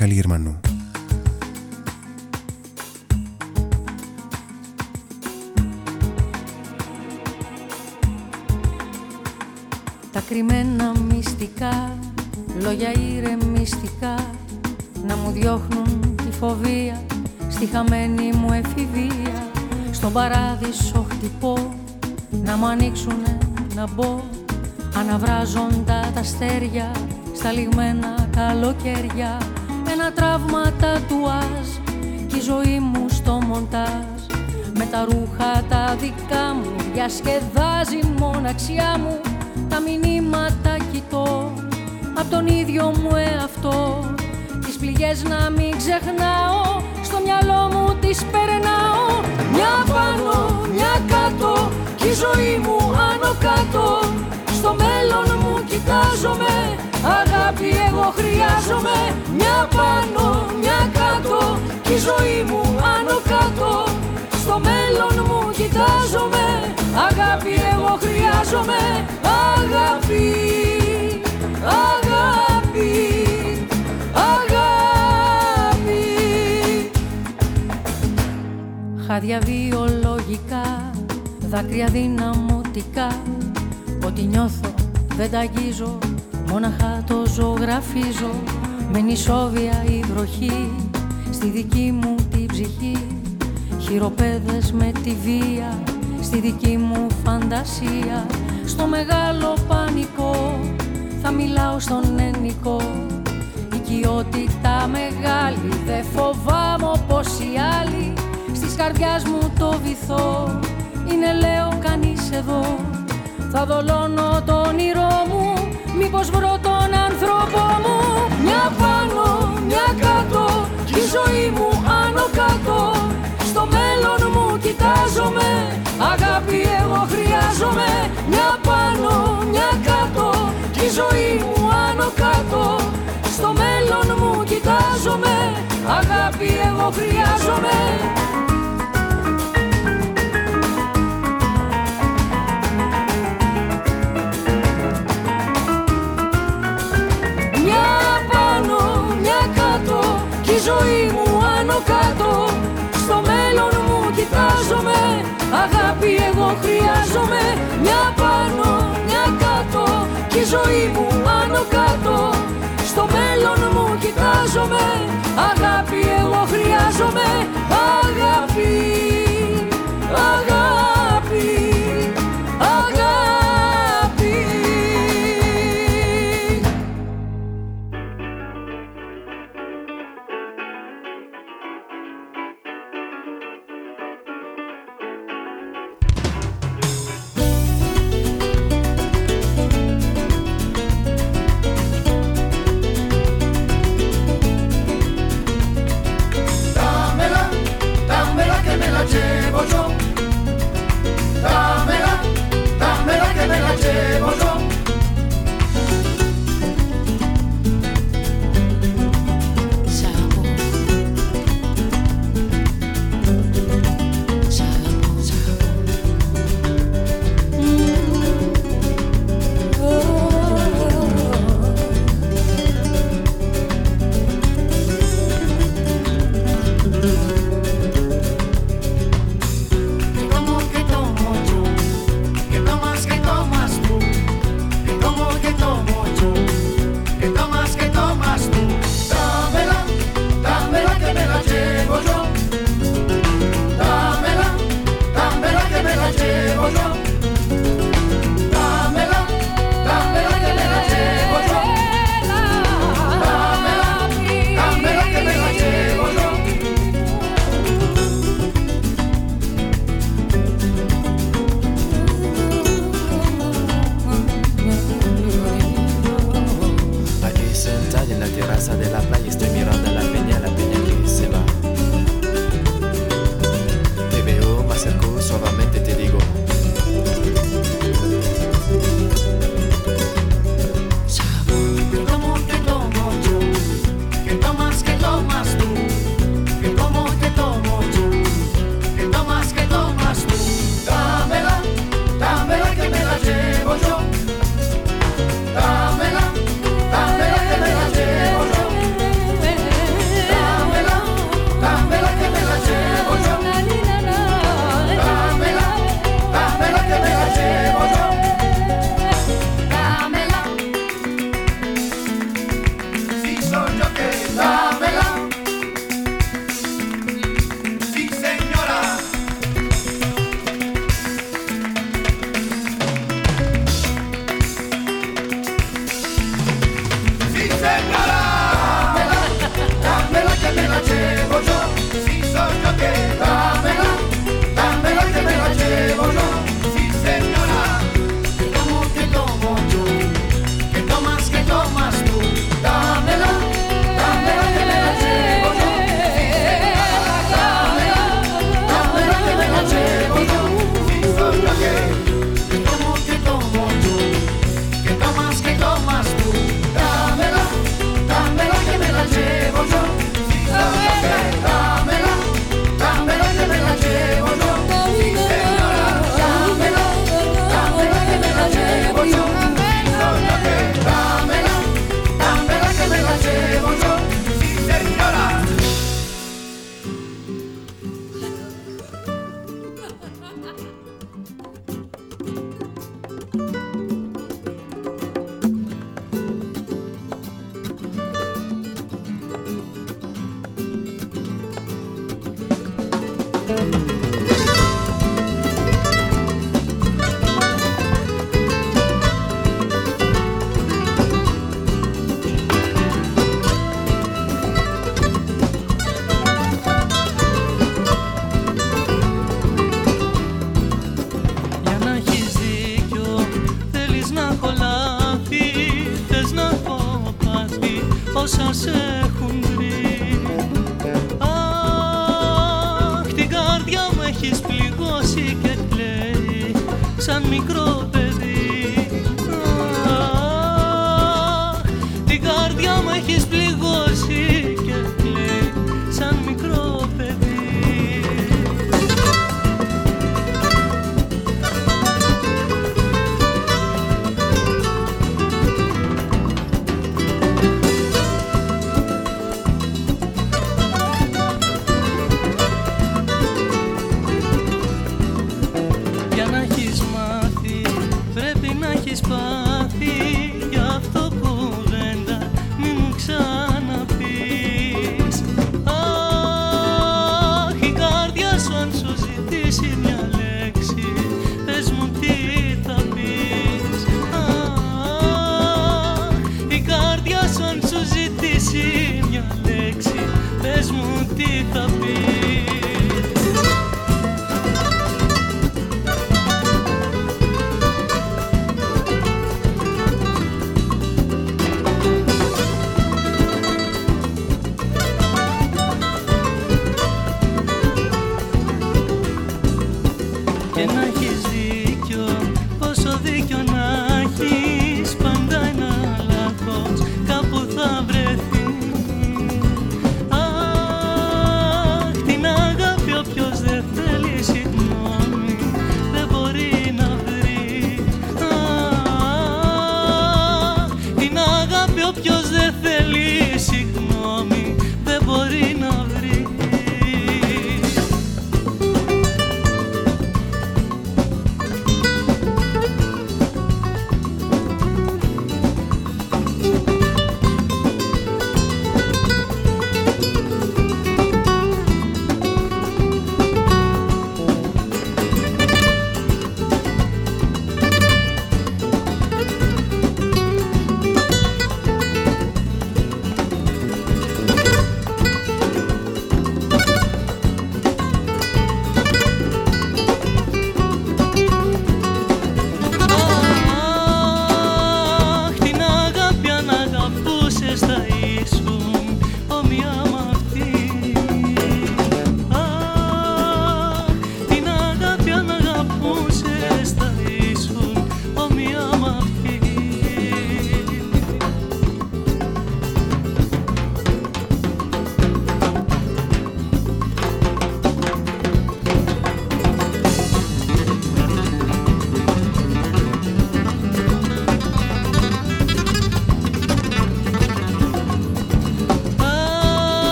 Επιλογές του χρειάζομαι Αγάπη, αγάπη, αγάπη. Χάδια βιολογικά Δάκρυα δυναμωτικά. Ό,τι νιώθω δεν τα αγγίζω Μόναχα το ζωγραφίζω. Με νησόβια η βροχή στη δική μου την ψυχή. Χειροπέδες με τη βία στη δική μου φαντασία. Στο μεγάλο πανικό θα μιλάω στον ενικό οικειότητα μεγάλη δεν φοβάμαι όπως οι άλλοι. Στις καρδιάς μου το βυθό είναι λέω κανείς εδώ. Θα δολώνω το όνειρό μου Μήπως βρω τον άνθρωπο μου. Μια πάνω, μια κάτω Κι η ζωή μου άνω κάτω. Στο μέλλον μου κοιτάζομαι Αγάπη εγώ χρειάζομαι Μια πάνω, μια κάτω Κι η ζωή μου άνω κάτω. Στο μέλλον μου κοιτάζομαι Αγάπη εγώ χρειάζομαι εγώ χρειάζομαι Μια πάνω, μια κάτω Κι η ζωή μου άνω κάτω. Στο μέλλον μου κοιτάζομαι Αγάπη εγώ χρειάζομαι Αγάπη, αγάπη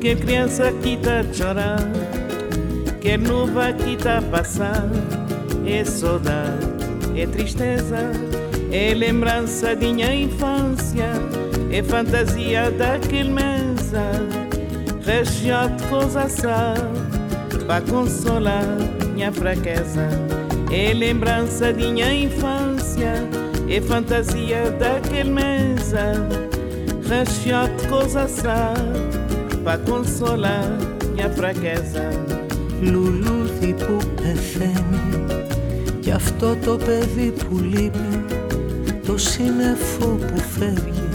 Que criança que tá chorar, que nuvem que tá passar, é saudade, é tristeza, é lembrança de minha infância, é fantasia daquele mesa, região de coisa para consolar minha fraqueza, é lembrança de minha infância, é fantasia daquele mesa recheado de coisa sá Pra consolar minha fraqueza Λουλούδι που πεθαίνει Κι αυτό το παιδί που λείπει Το σύννεφο που φεύγει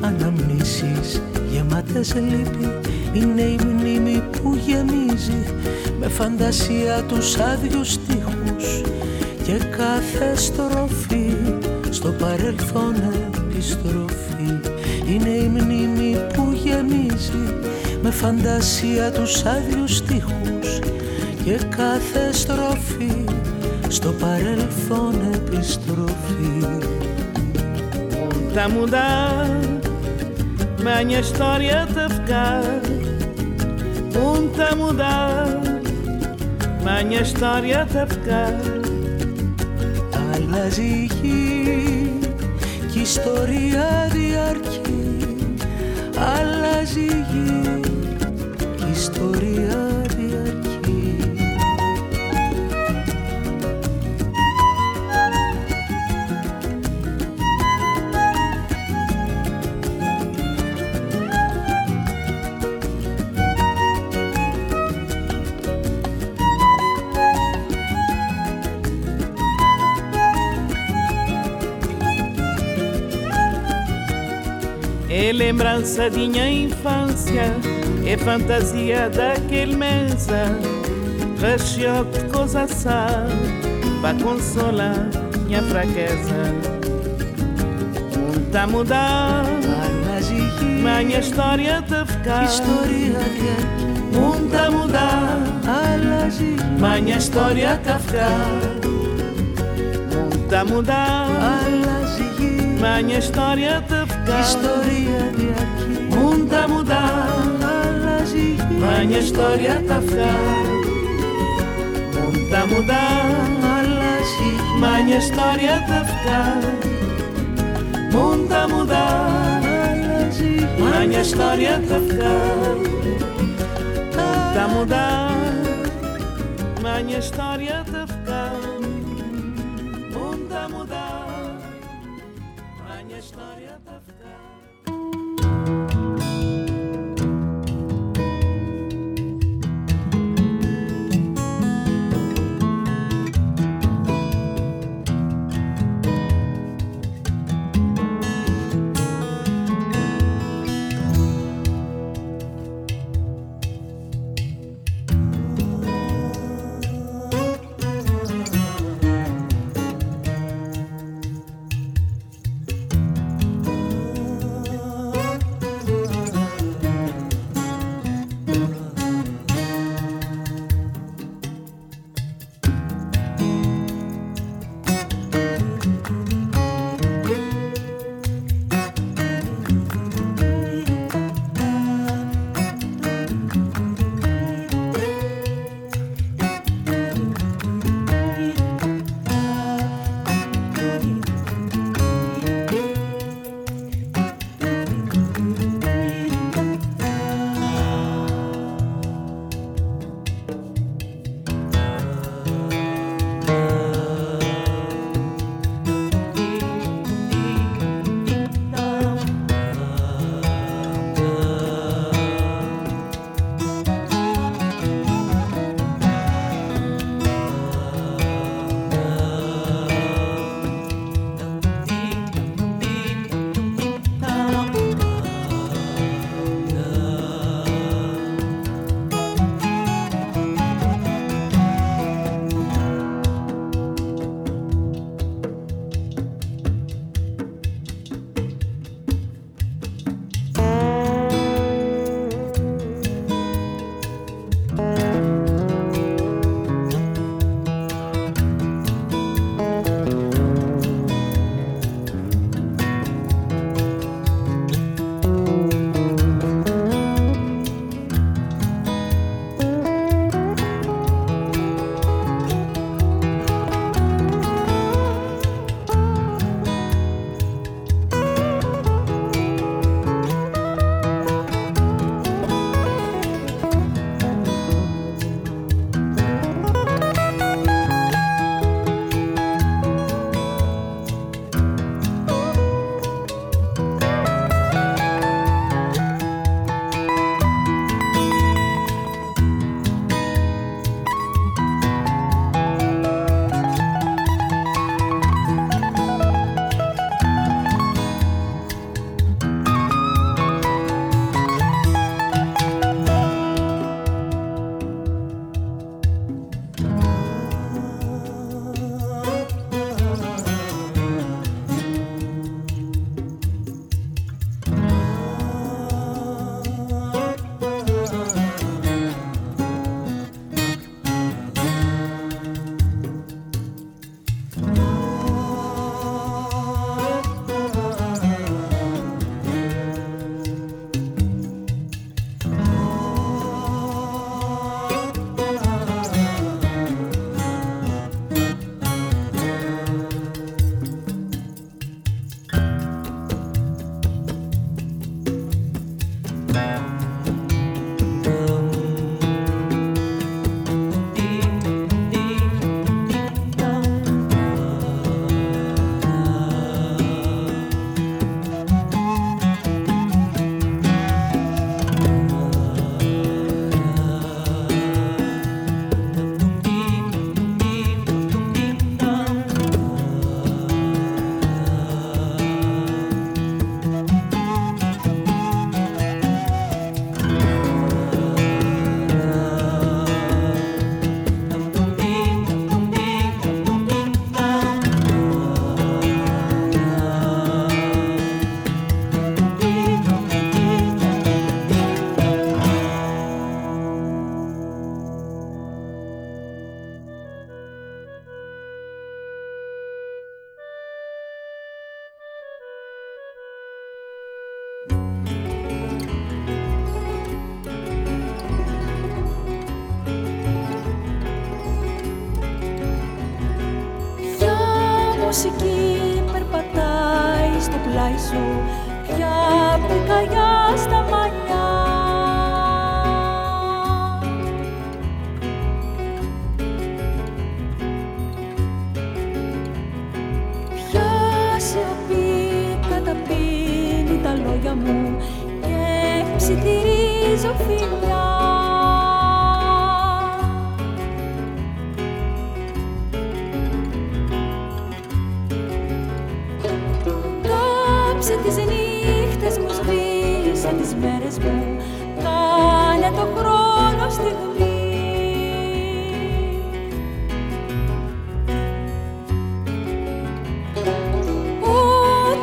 Αναμνήσεις γεμάτες λύπη Είναι η μνήμη που γεμίζει Με φαντασία τους άδειους στίχους Και κάθε στροφή Στο παρελθόν επιστροφή είναι η μνήμη που γεμίζει με φαντασία τους άδειους στίχους και κάθε στροφή στο παρελθόν επιστροφή. Θα mudar, mas minha história tá ficar. Um tá mudar, mas minha história tá ficar. Αλλάζει η γη και η ιστορία διαρκεί αλλάζει η γη και η ιστορία É lembrança de minha infância, é fantasia daquele mesa, recheio de coisa sã, para consolar minha fraqueza. Muita mudar, mas minha história de ficar. De Muita mudar, minha história de ficar. Muita mudar, mas minha história de ιστορία διαρκεί Μουν τα μουντά αλλάζει Μα μια ιστορία τα φκά Μουν τα μουντά αλλάζει Μα μια ιστορία τα φκά Μουν τα μουδά αλλάζει Μα μια ιστορία τα φκά Μουν τα μουδά Μα μια ιστορία τα φκά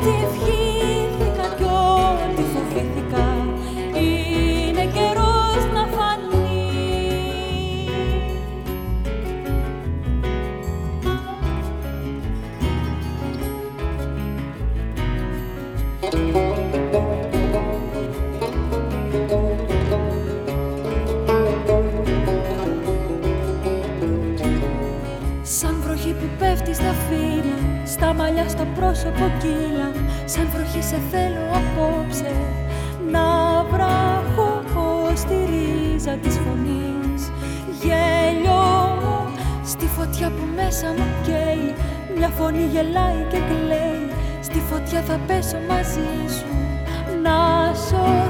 give γελάει και λέει, Στη φωτιά θα πέσω μαζί σου. Να σω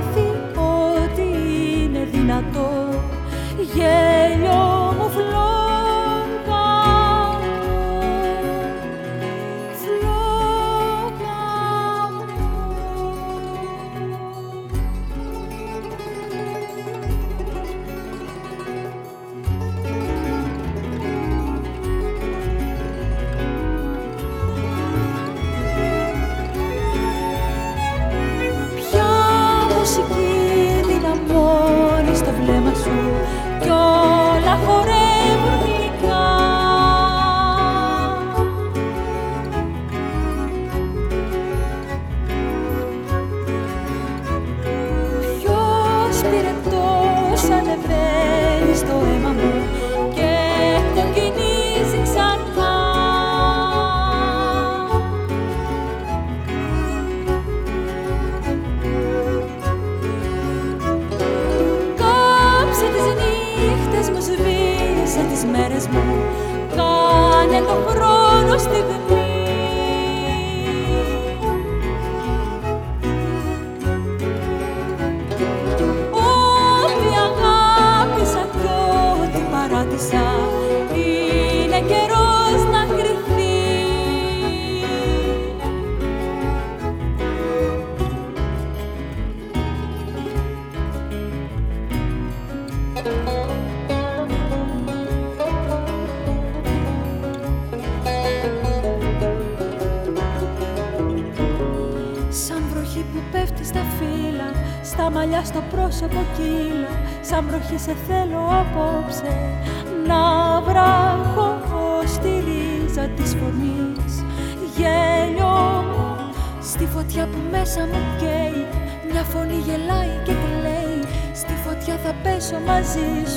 σε θέλω απόψε να βράχω στη ρίζα της φωνής. Γέλιο μου στη φωτιά που μέσα μου καίει μια φωνή γελάει και κλαίει. Στη φωτιά θα πέσω μαζί σου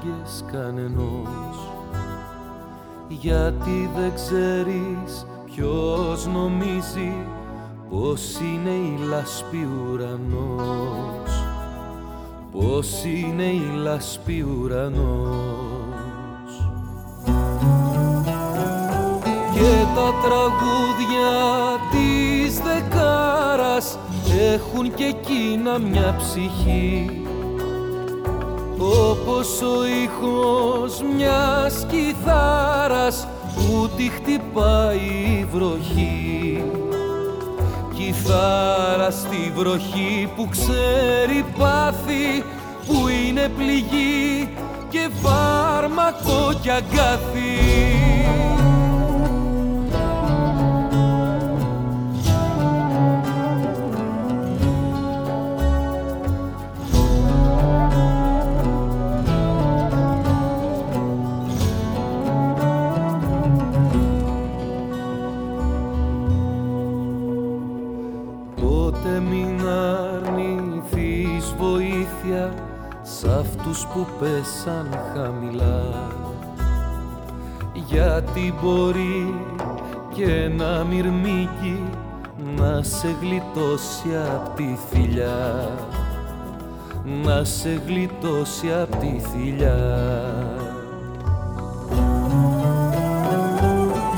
ανάγκες κανενός. Γιατί δεν ξέρεις ποιος νομίζει πως είναι η λάσπη ουρανός. Πως είναι η λάσπη ουρανός. Και τα τραγούδια της δεκάρας έχουν και εκείνα μια ψυχή όπως ο ήχος μιας κιθάρας που τη χτυπάει η βροχή. Κιθάρα στη βροχή που ξέρει πάθη που είναι πληγή και φάρμακο κι αγκάθι που πέσαν χαμηλά. Γιατί μπορεί και ένα μυρμήκι να σε γλιτώσει απ' τη θηλιά να σε γλιτώσει απ' τη θηλιά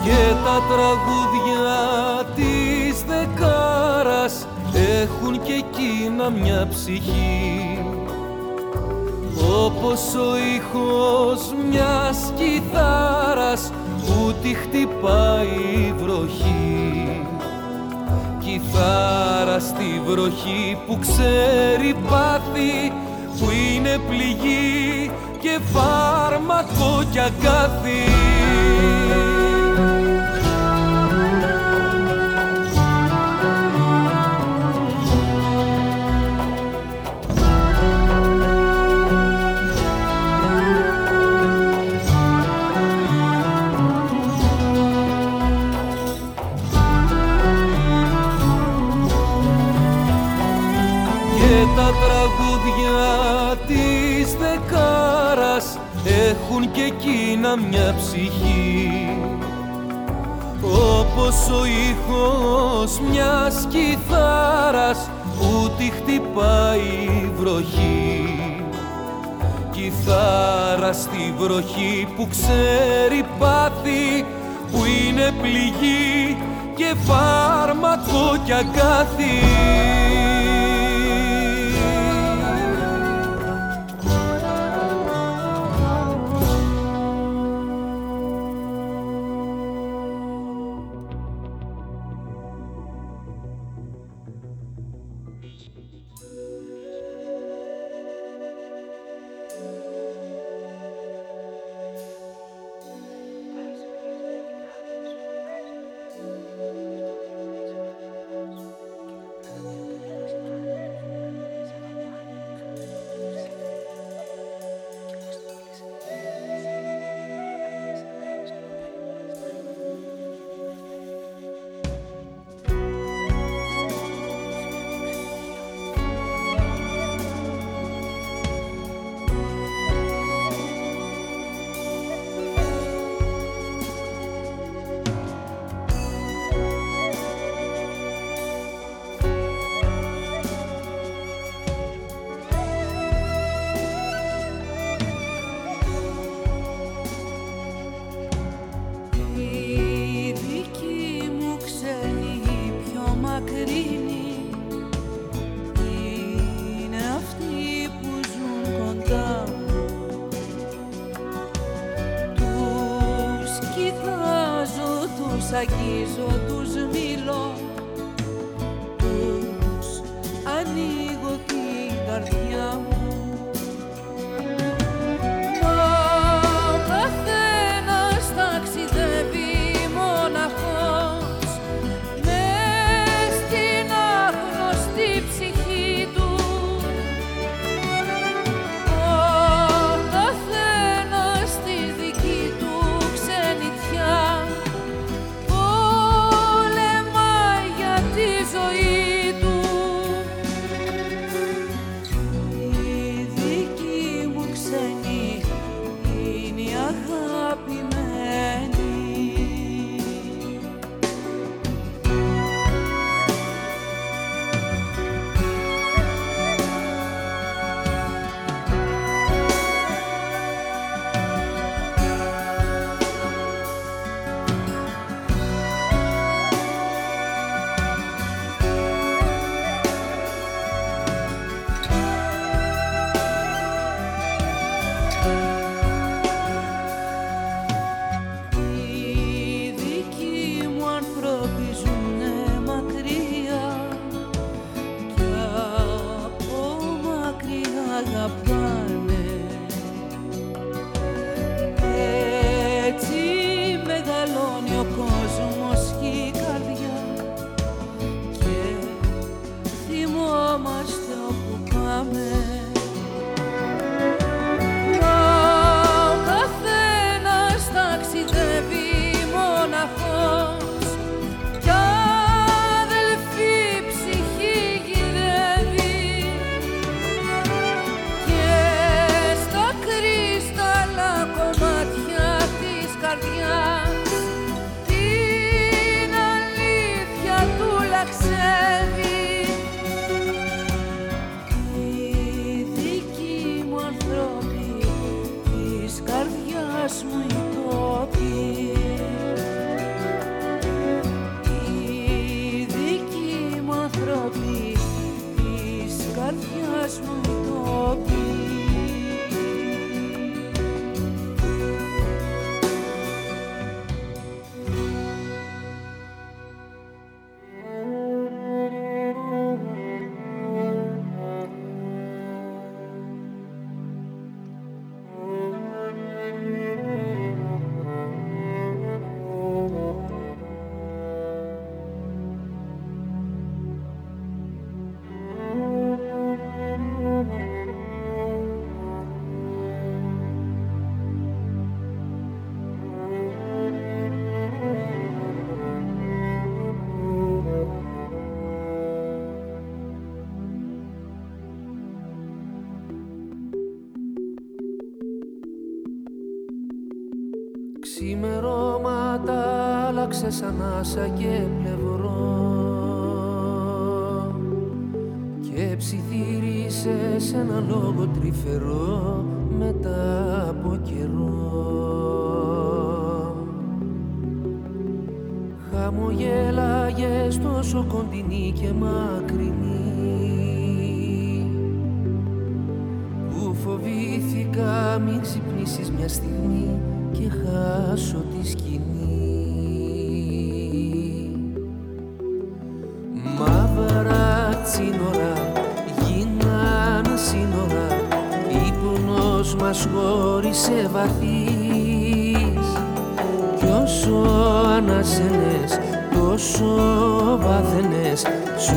και τα τραγούδια της δεκάρας έχουν και εκείνα μια ψυχή όπως ο ήχος μιας κιθάρας που τη χτυπάει η βροχή. Κιθάρα στη βροχή που ξέρει πάθη που είναι πληγή και φάρμακο κι αγκάθι έχουν και εκείνα μια ψυχή. Όπως ο ήχος μιας κιθάρας που τη χτυπάει η βροχή. Κιθάρα στη βροχή που ξέρει πάθη που είναι πληγή και φάρμακο κι αγκάθι άλλαξες ανάσα και πλευρό και ψιθύρισες ένα λόγο τρυφερό μετά από καιρό. Χαμογέλαγες τόσο κοντινή και μακρινή που φοβήθηκα μην ξυπνήσεις μια στιγμή και χάσω τη σκηνή μας χώρισε βαθύς. Κι όσο ανασένες τόσο βάθαινες σ'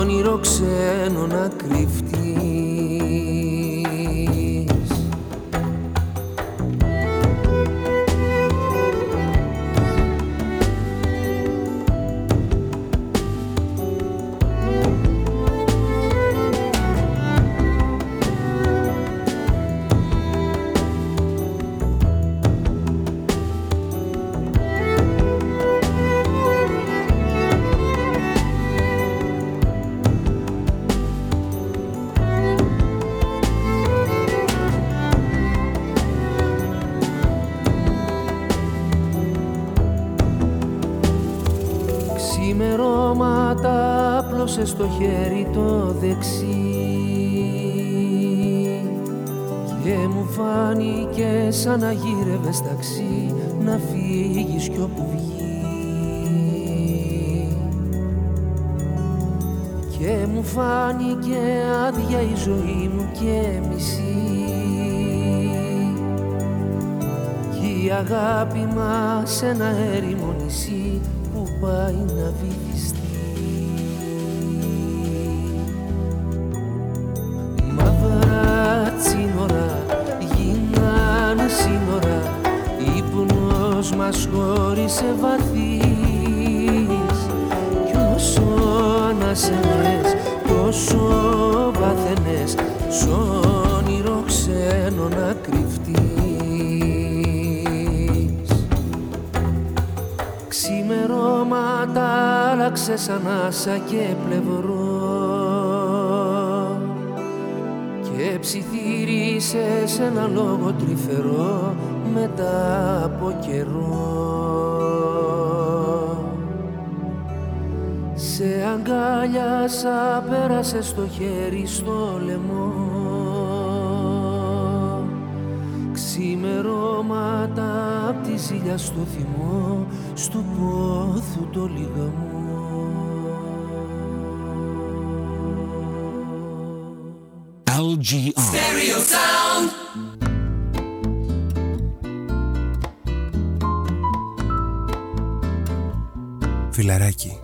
όνειρο ξένο να κρυφτεί γύρευες ταξί να φύγεις κι όπου βγεις. Και μου φάνηκε άδεια η ζωή μου και μισή. Κι η αγάπη μας ένα έρημο νησί που πάει να βυθιστεί χώρισε βαθύς. Κι όσο ανασενές τόσο βαθενές σ' όνειρο ξένο να κρυφτείς. Ξημερώματα άλλαξες ανάσα και πλευρό. Και ψιθύρισες ένα λόγο τρυφερό. Μετά από καιρό αγκάλιασα, πέρασε στο χέρι στο λαιμό Ξημερώματα απ' τη ζήλια στο θυμό Στου πόθου το λιγαμό LGR. Stereo Sound. Φιλαράκι.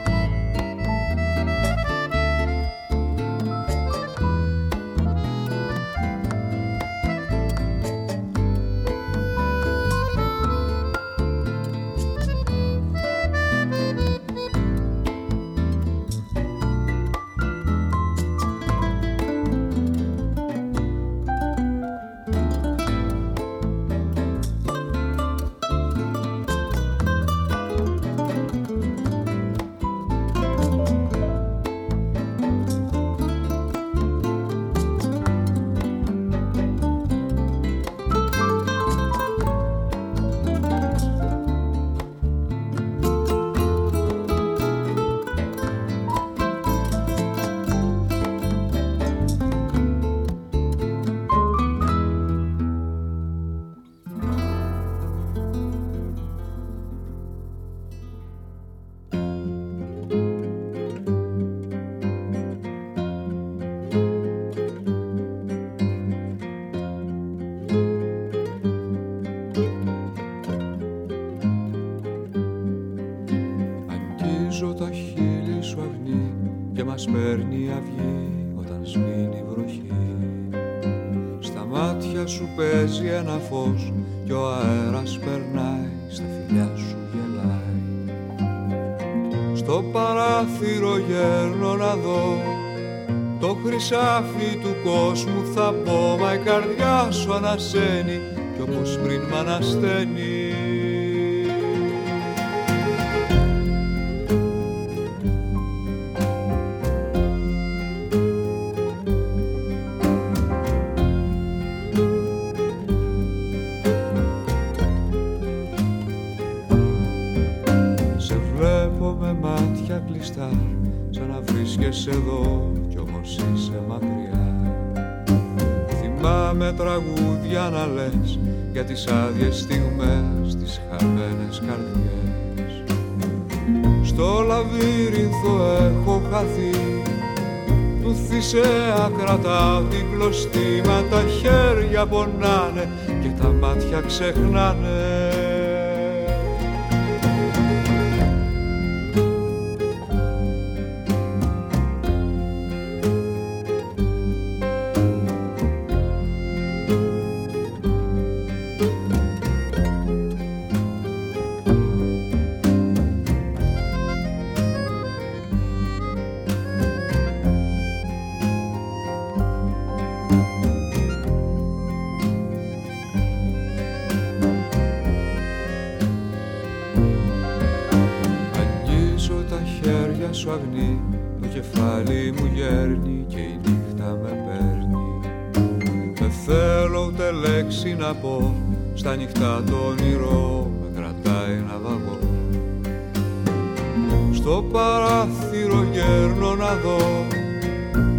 παράθυρο γέρνω να δω.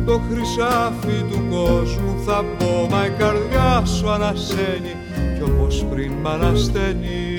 Το χρυσάφι του κόσμου θα πω μα η καρδιά σου ανασένει κι όπως πριν μ' ανασταίνει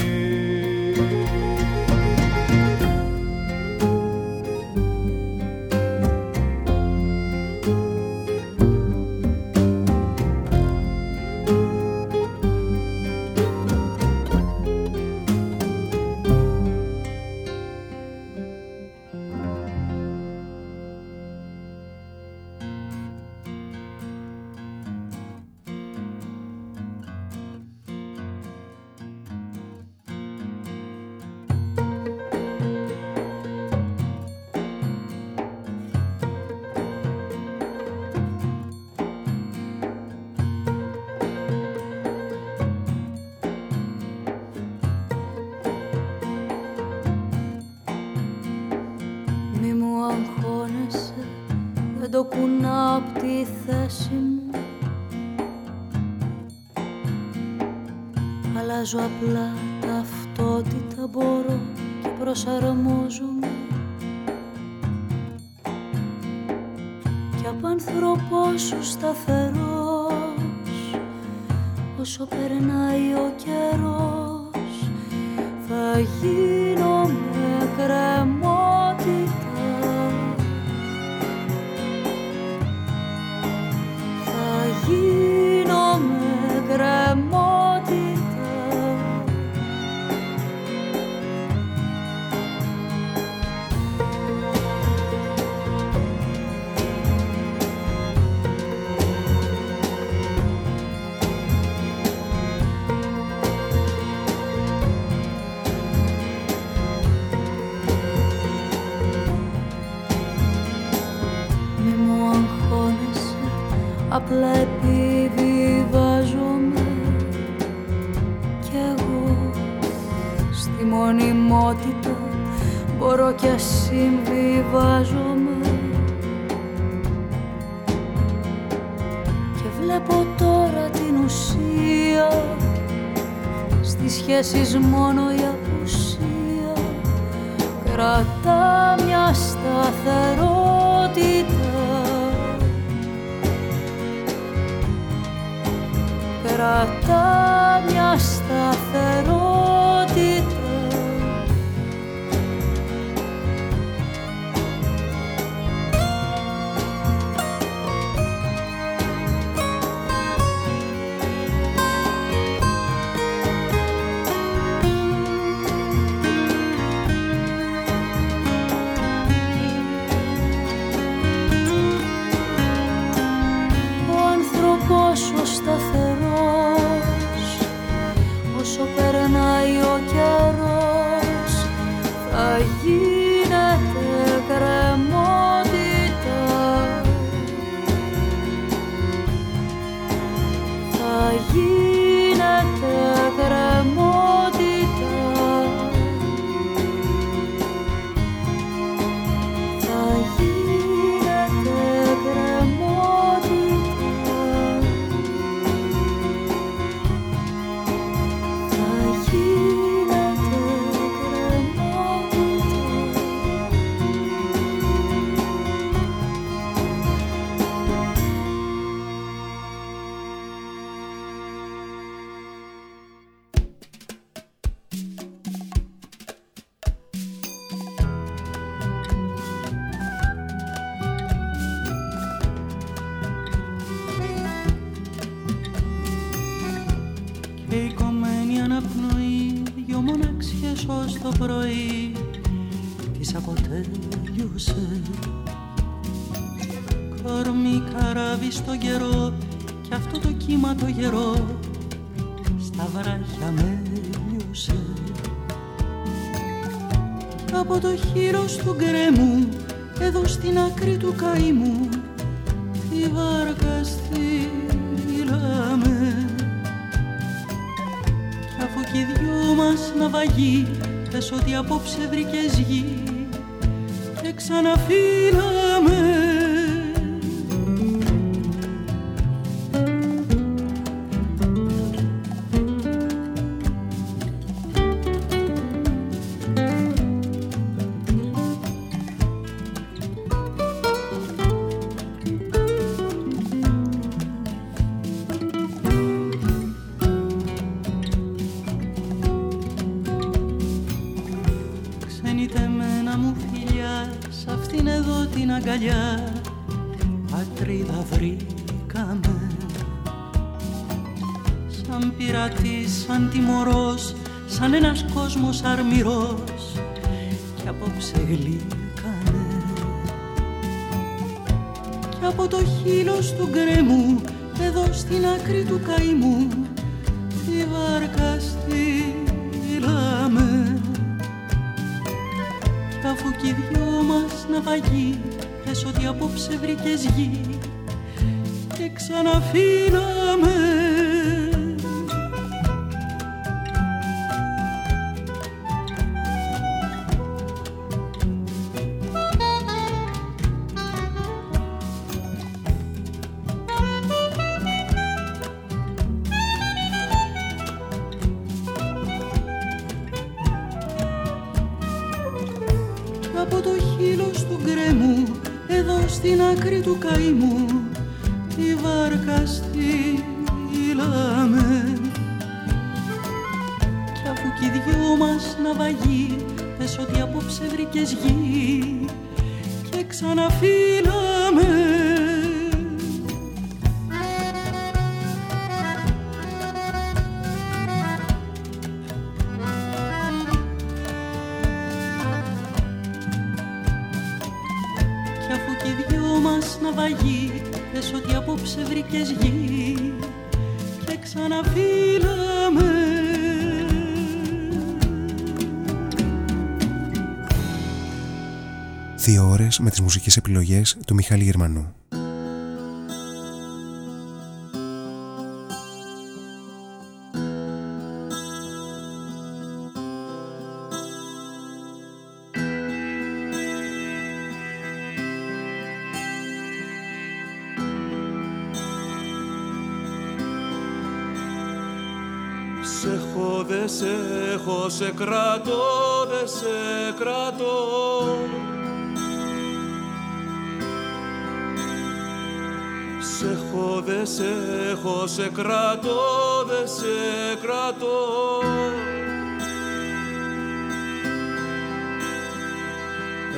του καημού τη βάρκα στείλαμε κι αφού κι οι δυο μας ναυαγοί πες ότι απόψε βρήκες γη κόσμος αρμυρός κι απόψε γλύκανε. Κι από το χείλος του γκρέμου εδώ στην άκρη του καημού τη βάρκα στείλαμε. Κι αφού κι οι δυο μας ναυαγοί πες ότι απόψε βρήκες γη και ξαναφύλαμε Δύο ώρες με τις μουσικές επιλογές του Μιχάλη Γερμανού. Σε έχω, δε σε έχω, σε κρατώ, δε σε κρατώ Σε έχω, δε σε έχω, σε κρατώ, δε σε κρατώ.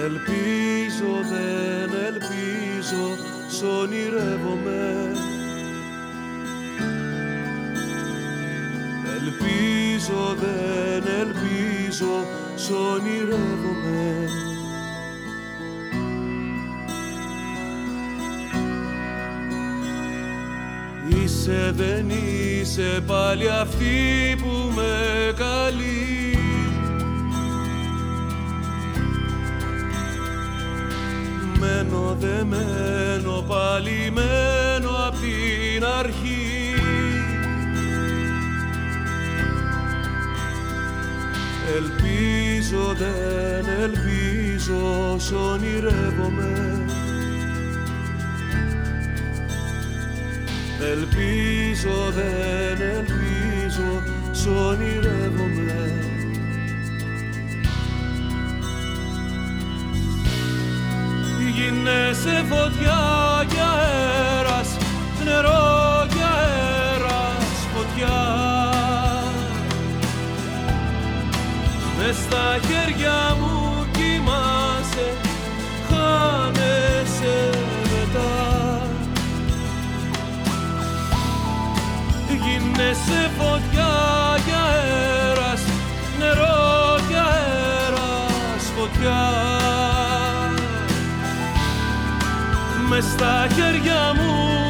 Ελπίζω, δεν ελπίζω, σ' ονειρεύομαι. Ελπίζω, δεν ελπίζω, σ' ονειρεύομαι είσαι, δεν είσαι πάλι αυτή που με καλεί. Μένω δεμένο, πάλι μένω απ' την αρχή. Ελπίζω, δεν ελπίζω, σ' ονειρεύομαι Ελπίζω δεν ελπίζω σ' ονειρεύομαι. Γίνεσαι φωτιά και αέρας, νερό και αέρας, φωτιά. Μες στα χέρια μου Γίνεσαι φωτιά και αέρας, νερό και αέρας, φωτιά. Μες στα χέρια μου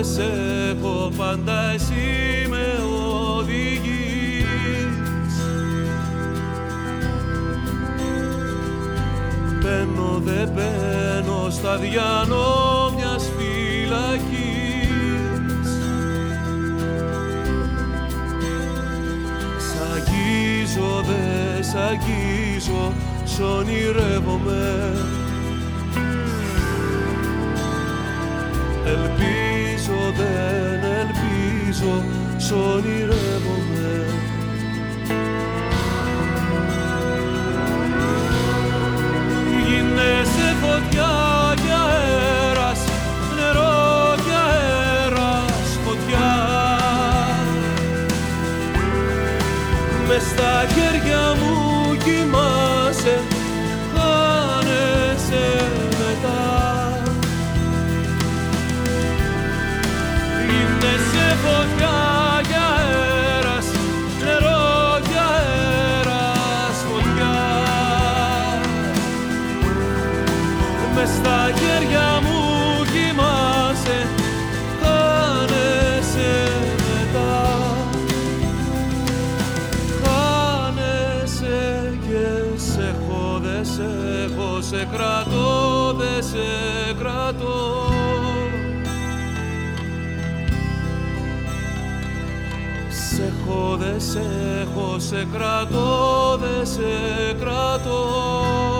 έχω δε σε έχω πάντα εσύ με μπαίνω δε μπαίνω στα διανό μιας φυλακής. Σ' αγγίζω δε σ' αγγίζω σ' ονειρεύομαι. Ελπίζω δεν ελπίζω σ' ονειρεύομαι σε φωτιά και αέρας, νερό και αέρας, φωτιά. Μες στα χέρια μου κοιμάσαι, χάνεσαι σε κρατώ Σε έχω δε σε έχω σε κρατώ δε σε κρατώ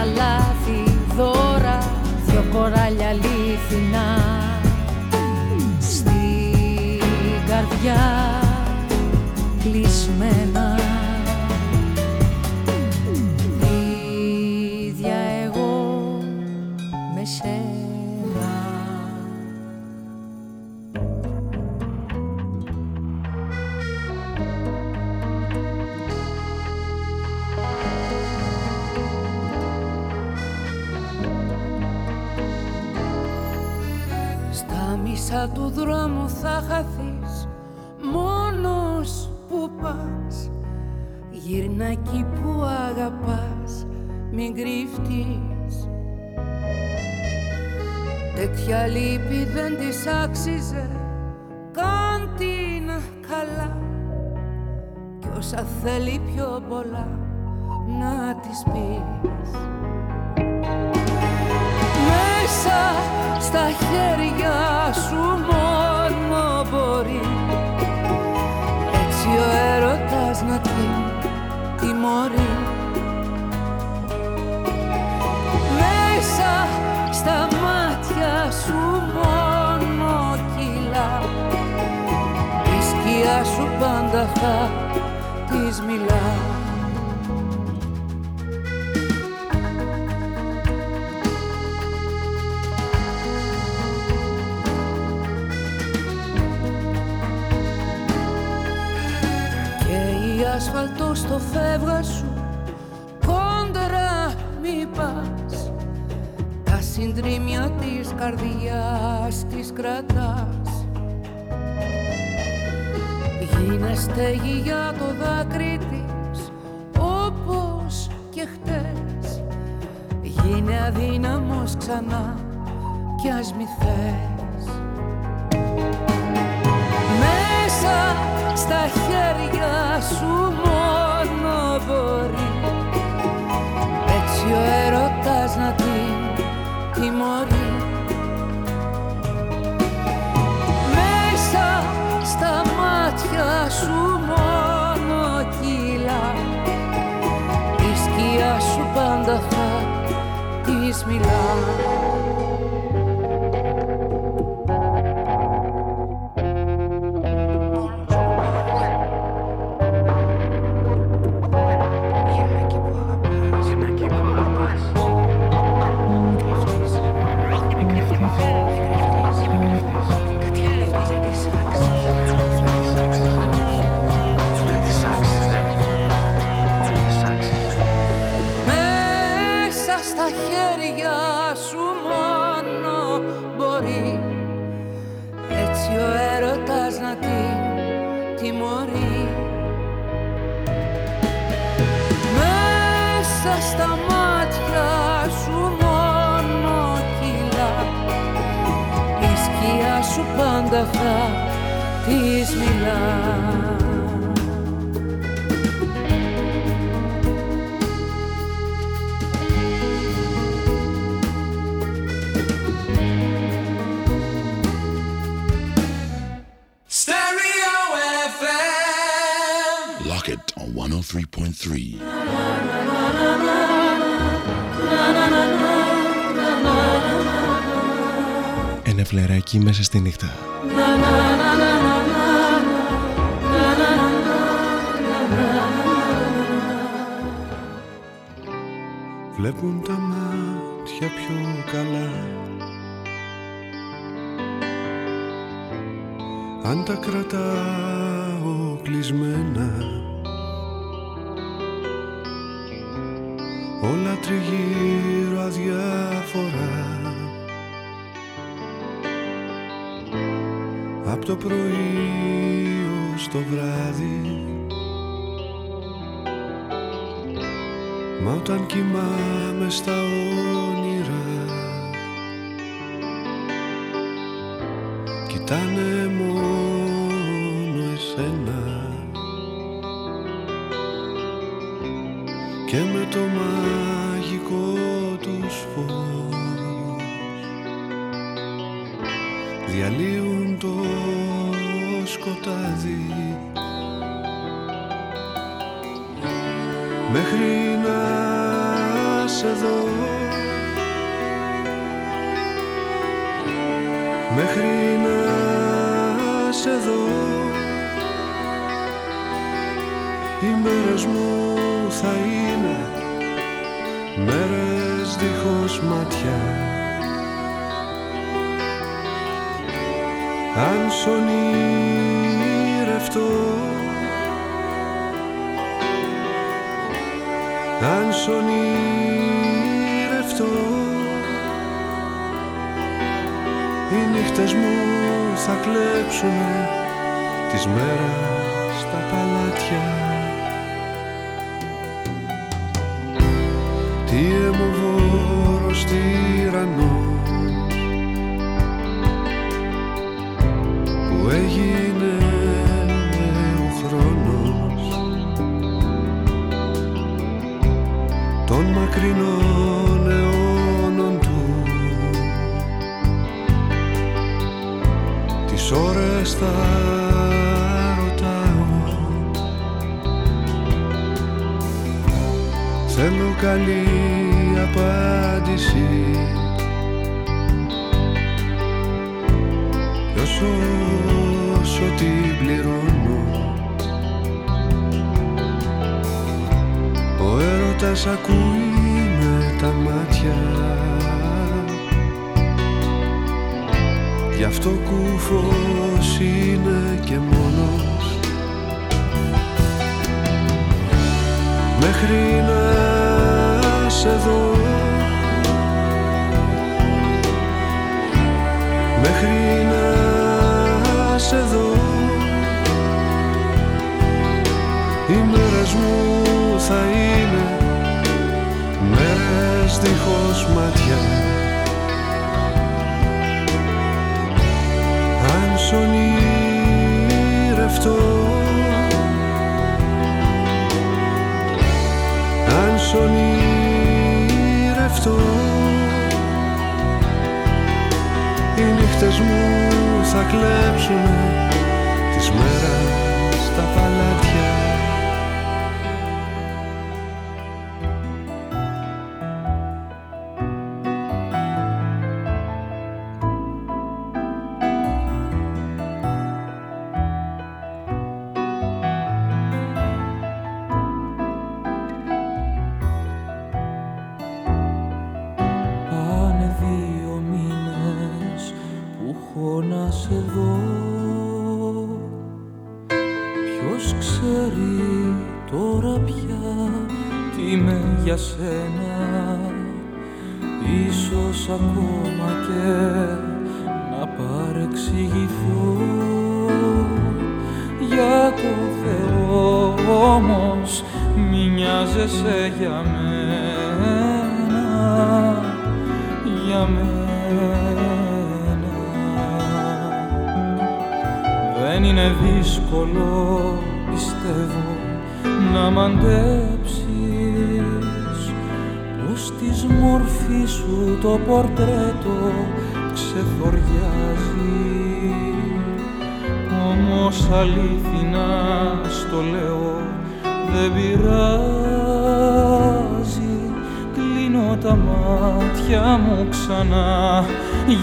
πια τα λάθη δώρα δυο κοράλια λίθινα στην καρδιά Στα μισά του δρόμου θα χαθείς. Μόνος που πας Γύρνα εκεί που αγαπάς. Μην κρύφτεις Τέτοια λύπη δεν της άξιζε Κάν την καλά. Κι όσα θέλει πιο πολλά Να της πεις. Μέσα στα χέρια σου πάντα θα της μιλά. Και η ασφαλτό στο φεύγα σου κόντρα μη πας. Τα συντρίμια της καρδιάς της κρατάς Γίνε στέγη για το δάκρυ της όπως και χτες. Γίνε αδύναμος ξανά κι ας μη θες. Μέσα στα χέρια σου μόνο μπορεί. Έτσι ο έρωτας να την τιμωρεί σου μόνο κύλα η σκιά σου πάντα θα της μιλάς. Στη νύχτα. Βλέπουν τα μάτια πιο καλά Αν τα κρατάω Απ' το πρωί ως το βράδυ. Μα όταν κοιμάμαι στα όνειρα όσο την πληρώνω. Ο έρωτας ακούει με τα μάτια. Γι' αυτό κούφος είναι και μόνος. Μέχρι να σε δω Μέχρι να σε δω. Οι μέρες μου θα είναι μέρες δίχως μάτια Αν σ' ονειρευτώ Αν σ' ονειρευτώ Οι νύχτες μου θα κλέψουν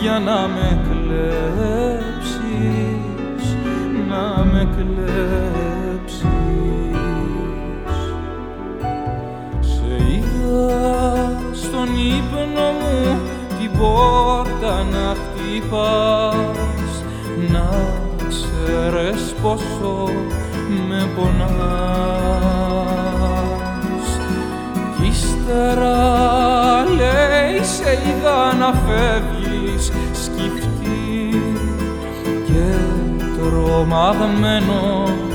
για να με κλέψεις, να με κλέψεις. Σε είδα στον ύπνο μου την πόρτα να χτυπάς, να ξέρες πόσο με πονάς. Ύστερα σε είδα να φεύγεις σκυφτή και τρομαγμένος.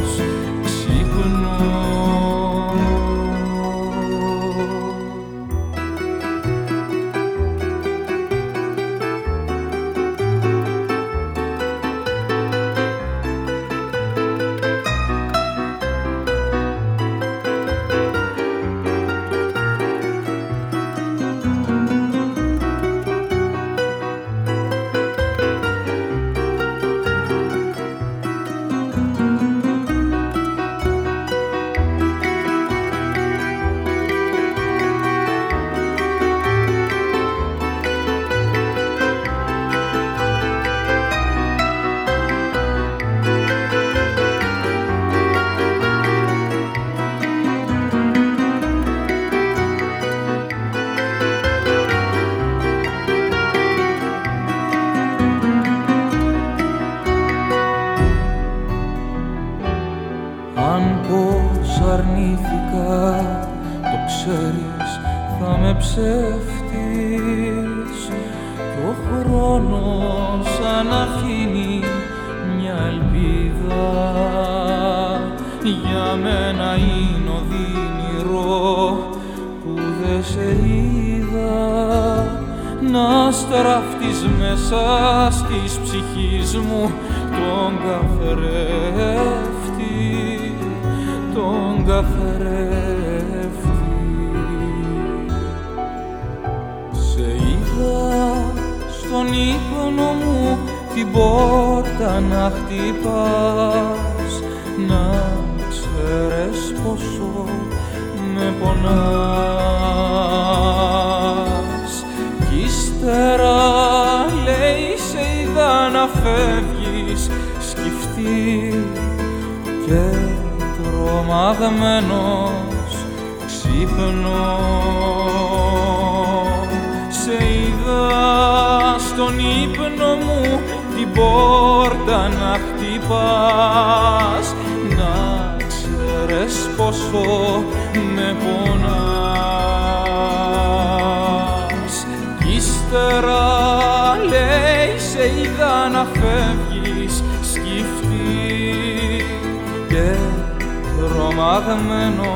fenómeno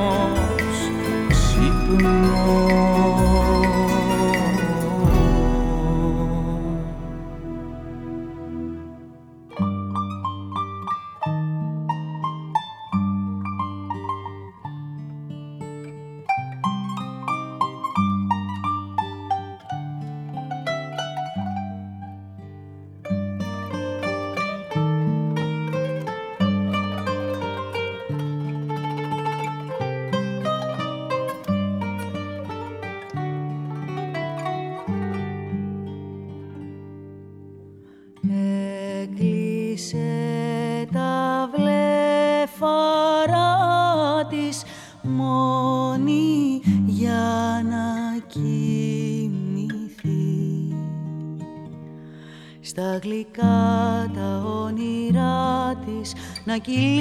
να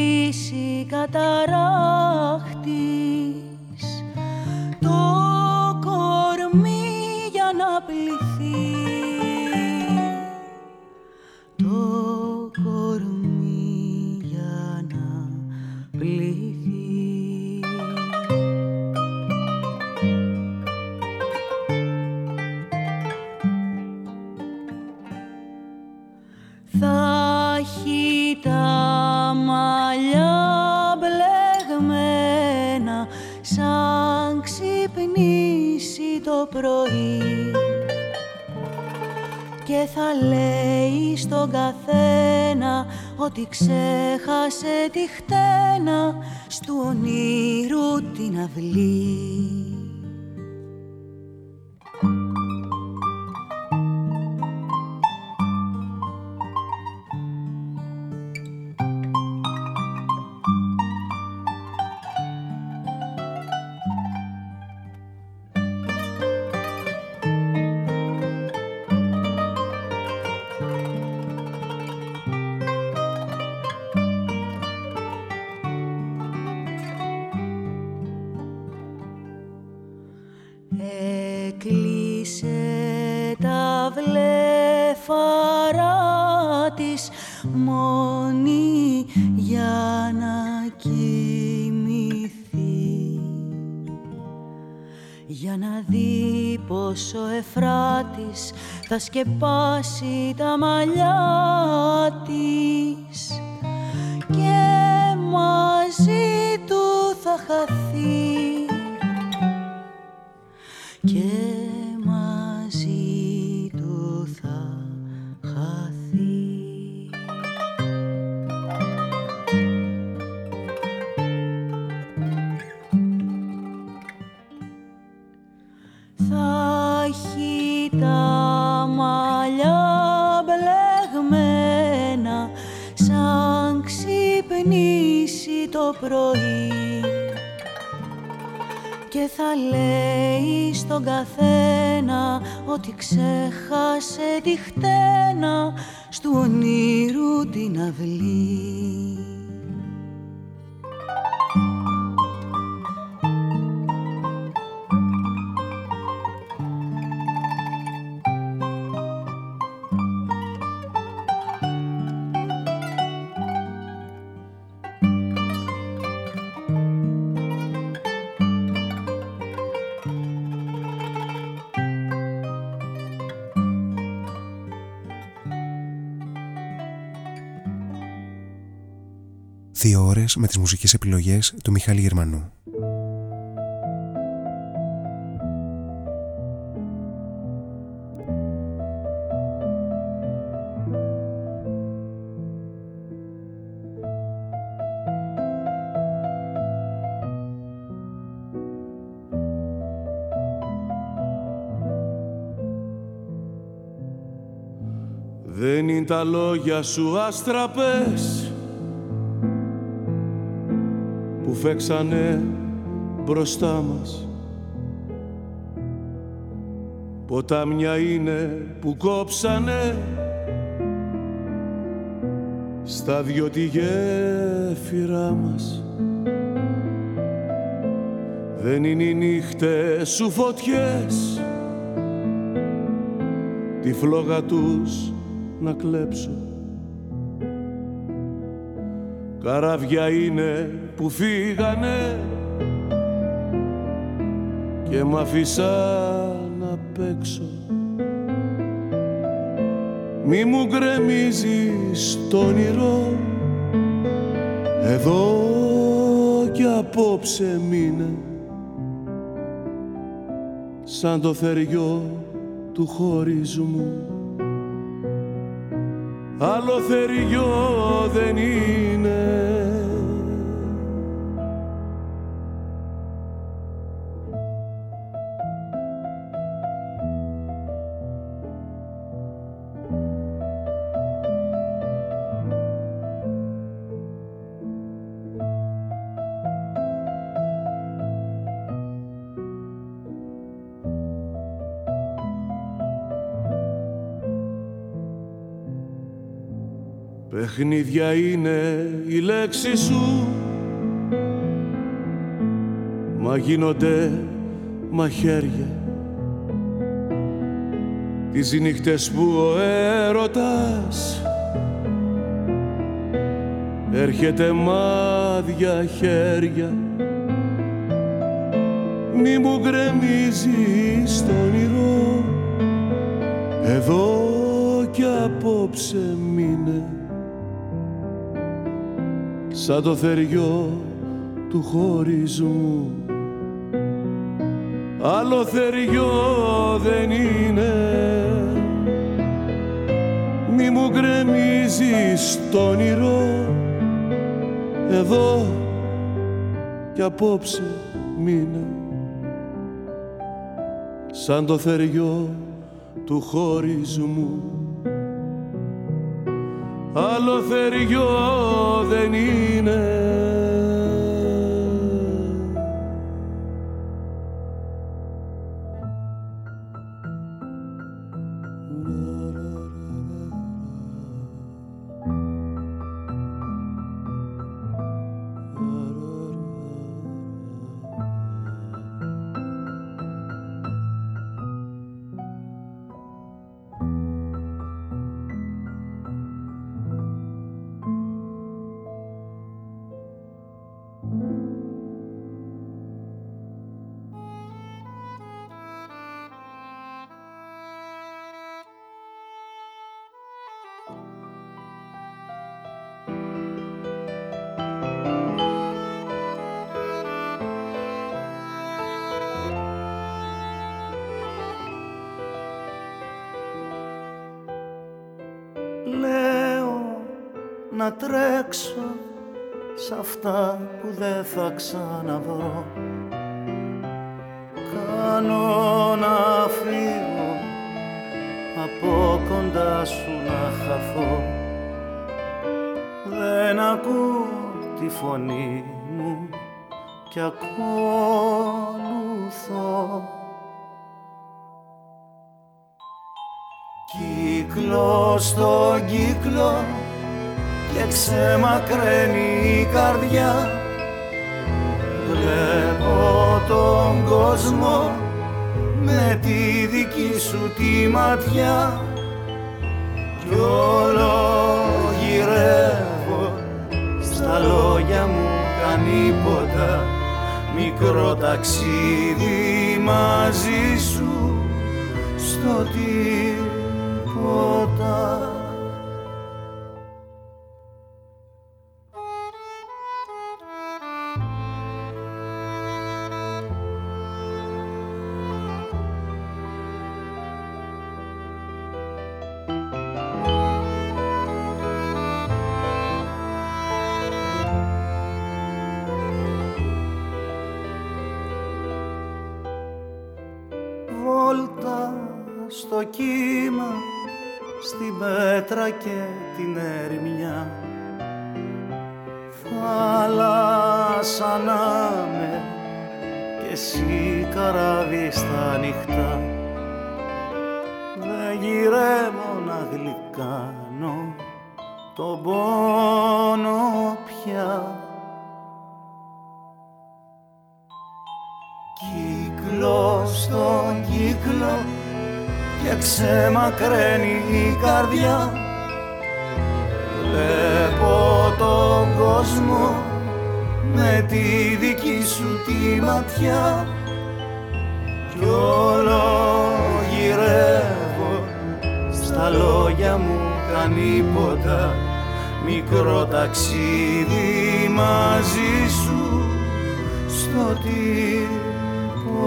θα σκεπάσει τα μαλλιά της ξέχασε Δύο ώρες με τις μουσικές επιλογές του Μιχάλη Γερμανού. Δεν είναι τα λόγια σου αστραπές φέξανε μπροστά μας. Ποτάμια είναι που κόψανε στα δυο τη γέφυρά μας. Δεν είναι οι νύχτες σου φωτιές τη φλόγα τους να κλέψω Καράβια είναι που φύγανε και μ' αφήσαν απ' έξω. Μη μου γκρεμίζεις το όνειρο εδώ κι απόψε μείνε. Σαν το θεριό του χωρισμού άλλο θεριό δεν είναι Παιχνίδια είναι η λέξη σου. Μα γίνονται μαχαίρια. Τις νύχτες που ο έρωτας Έρχεται μάδια χέρια. Μη μου γκρεμίζεις στο όνειρο Εδώ κι απόψε μείνε σαν το θεριό του χωρισμού. Άλλο θεριό δεν είναι. Μη μου γκρεμίζεις το όνειρο εδώ κι απόψε μείνε. Σαν το θεριό του χωρισμού άλλο θεριό δεν είναι να τρέξω σ' αυτά που δεν θα ξαναβρω Κάνω να φύγω από κοντά σου να χαθώ. Δεν ακούω τη φωνή μου κι ακολουθώ. Κύκλο στο κύκλο και ξεμακραίνει η καρδιά. Βλέπω τον κόσμο με τη δική σου τη ματιά. Κι όλο γυρεύω στα λόγια μου κανίποτα μικρό ταξίδι μαζί σου στο τίποτα και την ερημιά θάλασσα να με και εσύ καράβι στα νυχτά δεν γυρεύω να γλυκάνω τον πόνο πια. Κύκλος στον κύκλο και ξεμακραίνει η καρδιά. Βλέπω τον κόσμο με τη δική σου τη ματιά. Κι όλο γυρεύω στα λόγια μου κανίποτα. Μικρό ταξίδι μαζί σου στο τίποτα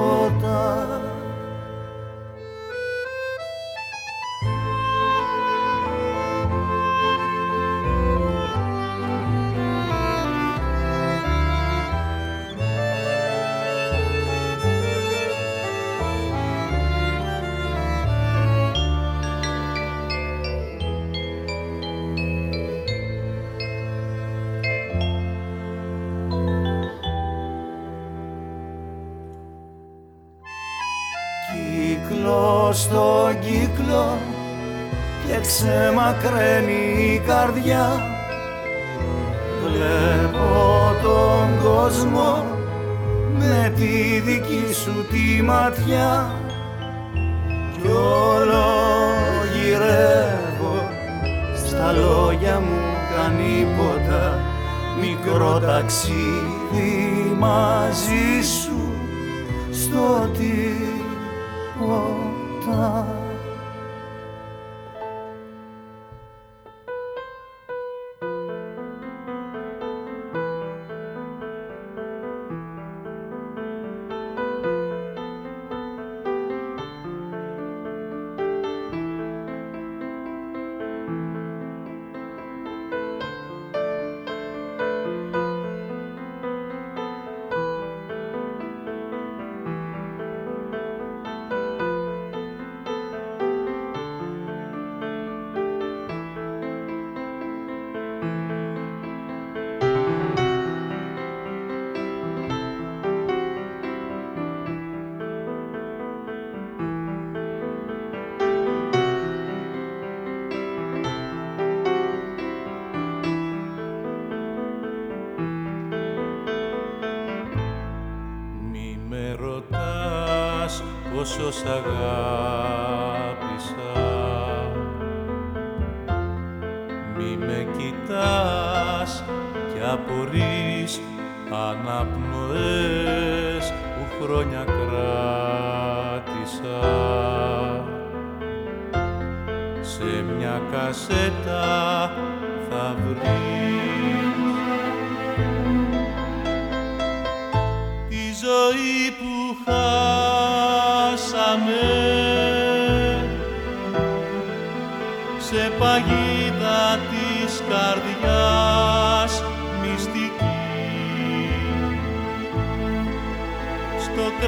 η καρδιά. Βλέπω τον κόσμο με τη δική σου τη ματιά. Κι όλο γυρεύω στα λόγια μου κανίποτα μικρό ταξίδι μαζί σου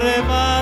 cremar.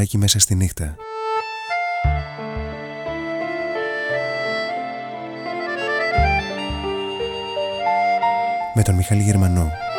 Εκεί μέσα στη νύχτα. Με τον Μιχάλη Γερμανό.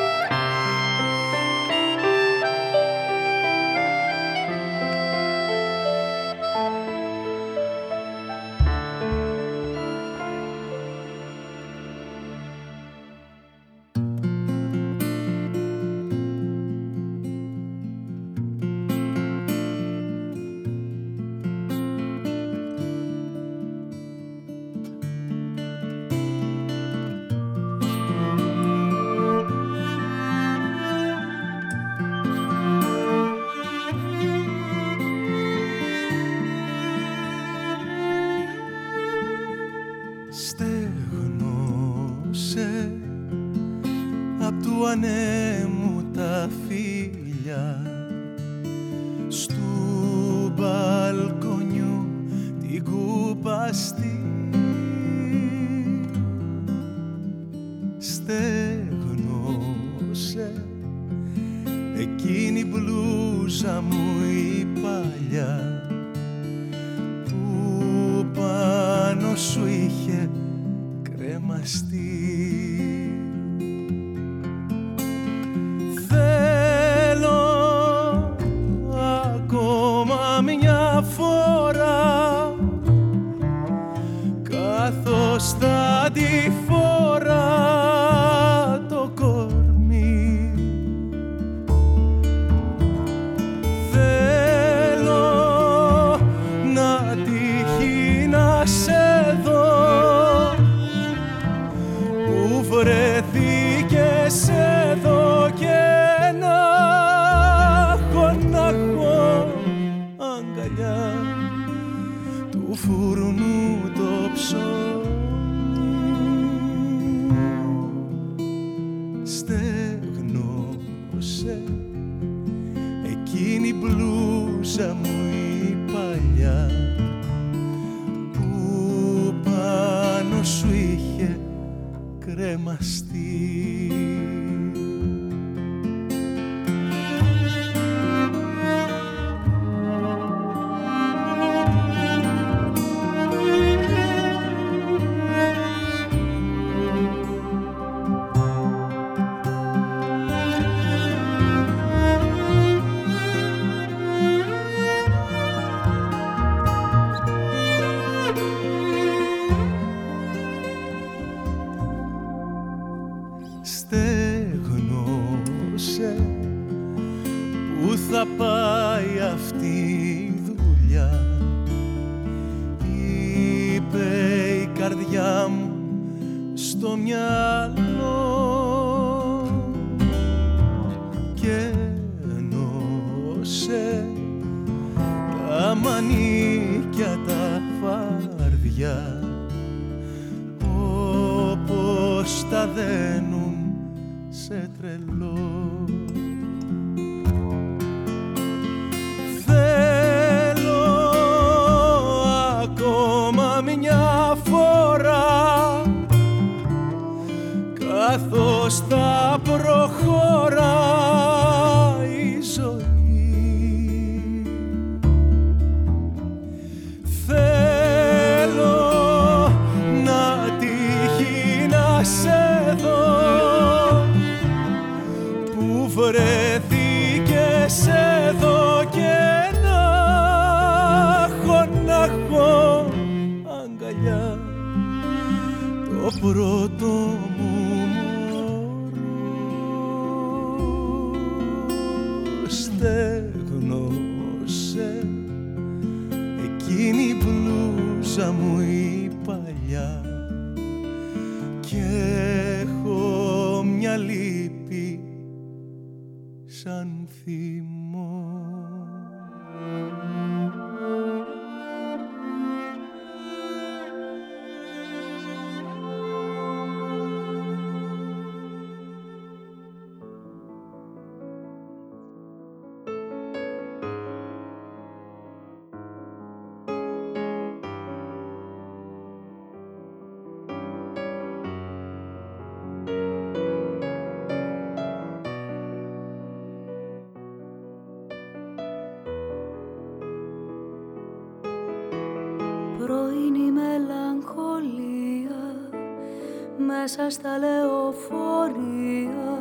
Μέσα στα λεωφορεία.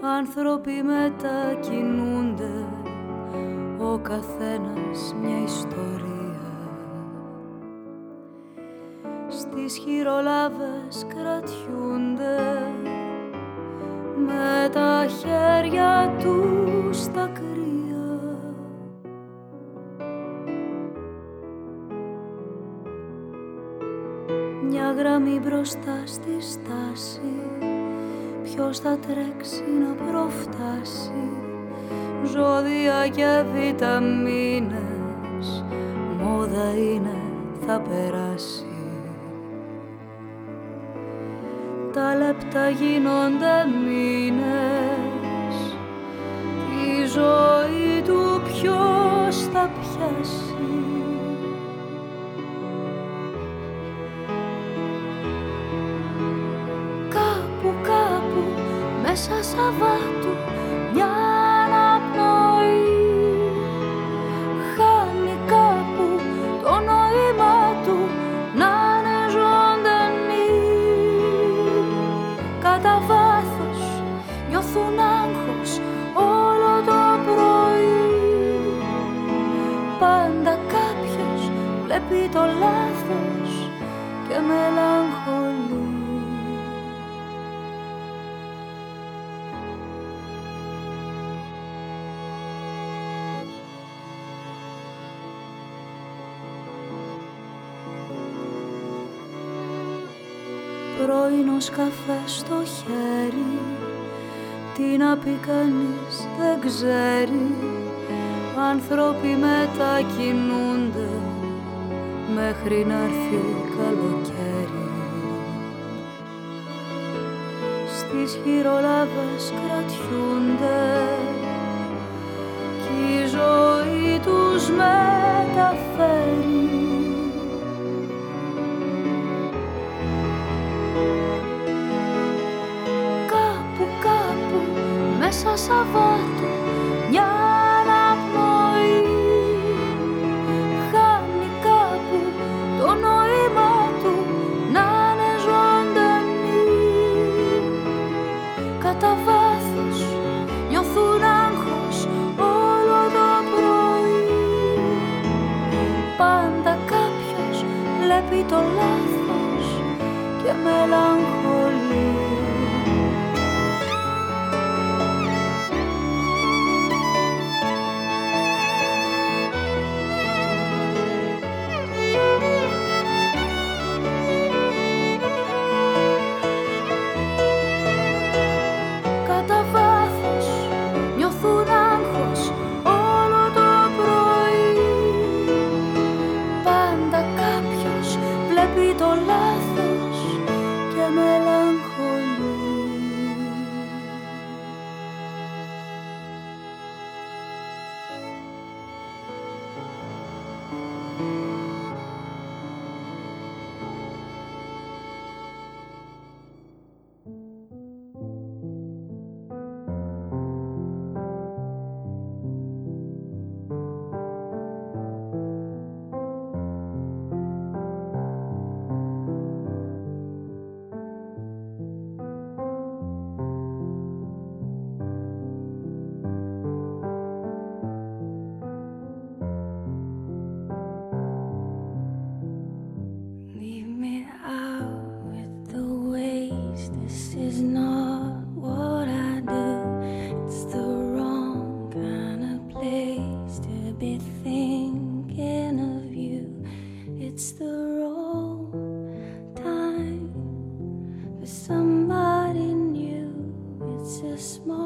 Άνθρωποι μετακινούνται ο καθένας μια ιστορία. Στις χειρολάβες κρατιούνται με τα χέρια τους στα γραμμή μπροστά στη στάση Ποιος θα τρέξει να προφτάσει; Ζώδια και βιταμίνες. Μόδα είναι θα περάσει. Τα λεπτά γίνονται μήνες. Τη ζωή του ποιος θα πιάσει; Σαββάτου μια αναπνοή. Χάνει κάπου το νόημα του να είναι ζωντανή. Κατά βάθος νιώθουν άγχος όλο το πρωί. Πάντα κάποιος βλέπει το λάθος Πρωινός καφέ στο χέρι. Τι να πει κανείς δεν ξέρει. Άνθρωποι μετακινούνται Μέχρι να έρθει καλοκαίρι. Στις χειρολάβες κρατιούνται Κι η ζωή τους μεταφέρει μέσα Σαββάτου to be thinking of you. It's the wrong time for somebody new. It's a small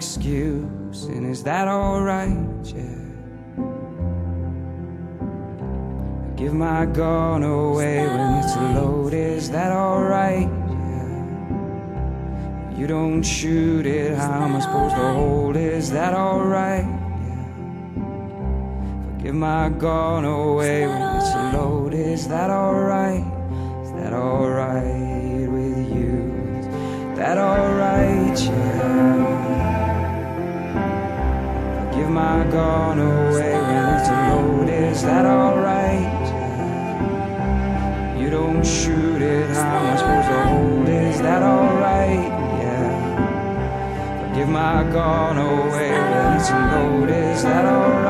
excuse. And is that alright? Yeah. Give my gun away when it's loaded. Is that alright? Yeah. You don't shoot it. How am I supposed to hold it? Is that alright? Yeah. Give my gun away when it's loaded. Is that alright? Is that alright with you? Is that alright? Yeah. My gun away when it's loaded. Is that alright? You don't shoot it. How am I supposed to hold is that alright? Yeah. give my gun away. Let's load. Is that alright?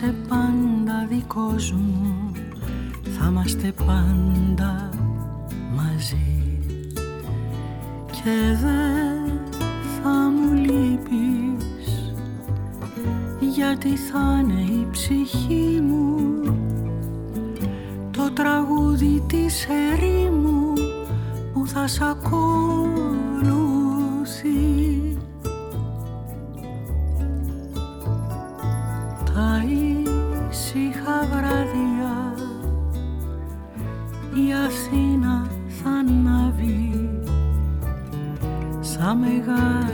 Θα σε πάντα δικός μου θα είμαστε πάντα μαζί. Και δεν θα μου λείπεις γιατί θα είναι η ψυχή μου. Το τραγούδι της ερήμου που θα σ' ακολουθεί σαν μεγάλο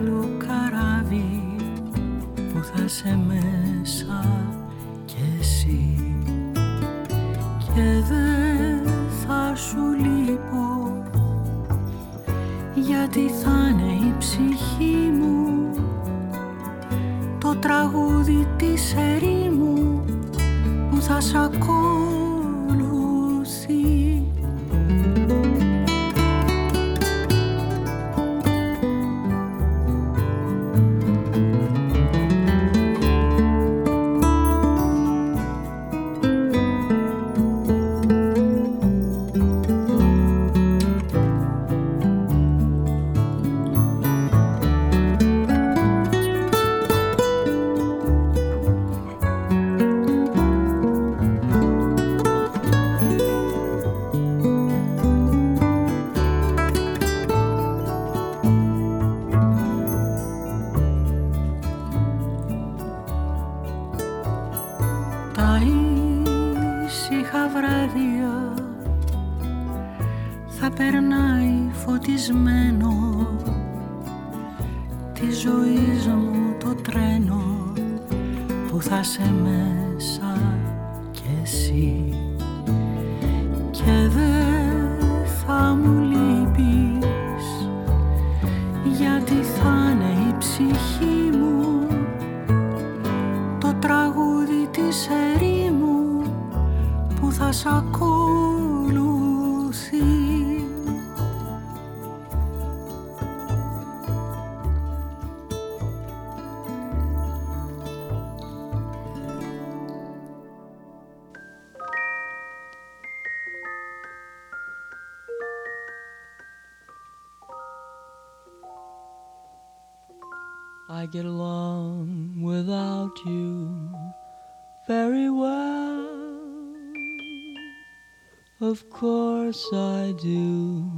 Of course I do.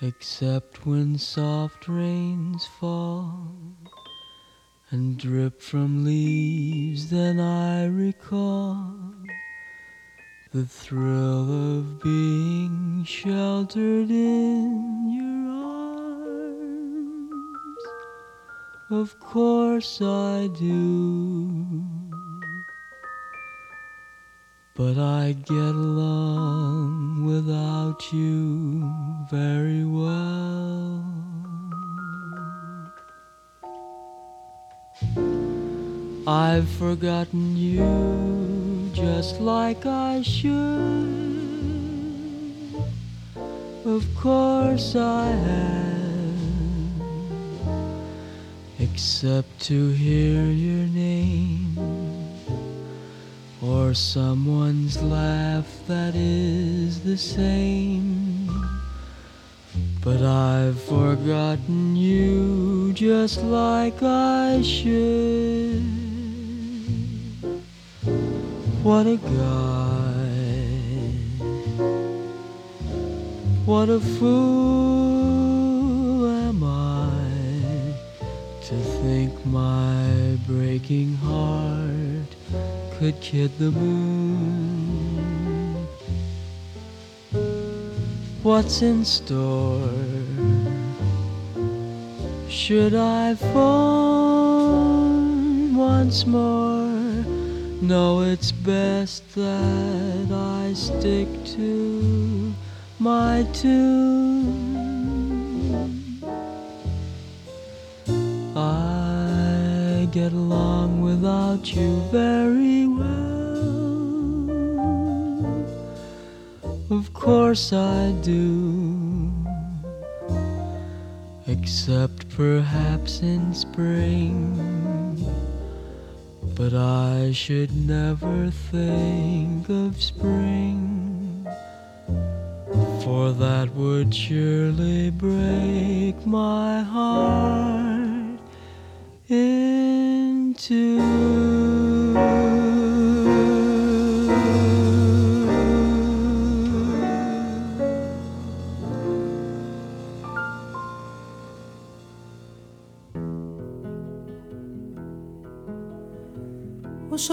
Except when soft rains fall and drip from leaves, then I recall the thrill of being sheltered in your arms. Of course I do. But I get along without you very well. I've forgotten you just like I should. Of course I have, except to hear your name or someone's laugh that is the same. But I've forgotten you just like I should. What a guy. What a fool am I to think my breaking heart could kid the moon. What's in store? Should I phone once more? No, it's best that I stick to my tune. Get along without you very well. Of course I do. Except perhaps in spring. But I should never think of spring, for that would surely break my heart. Όσο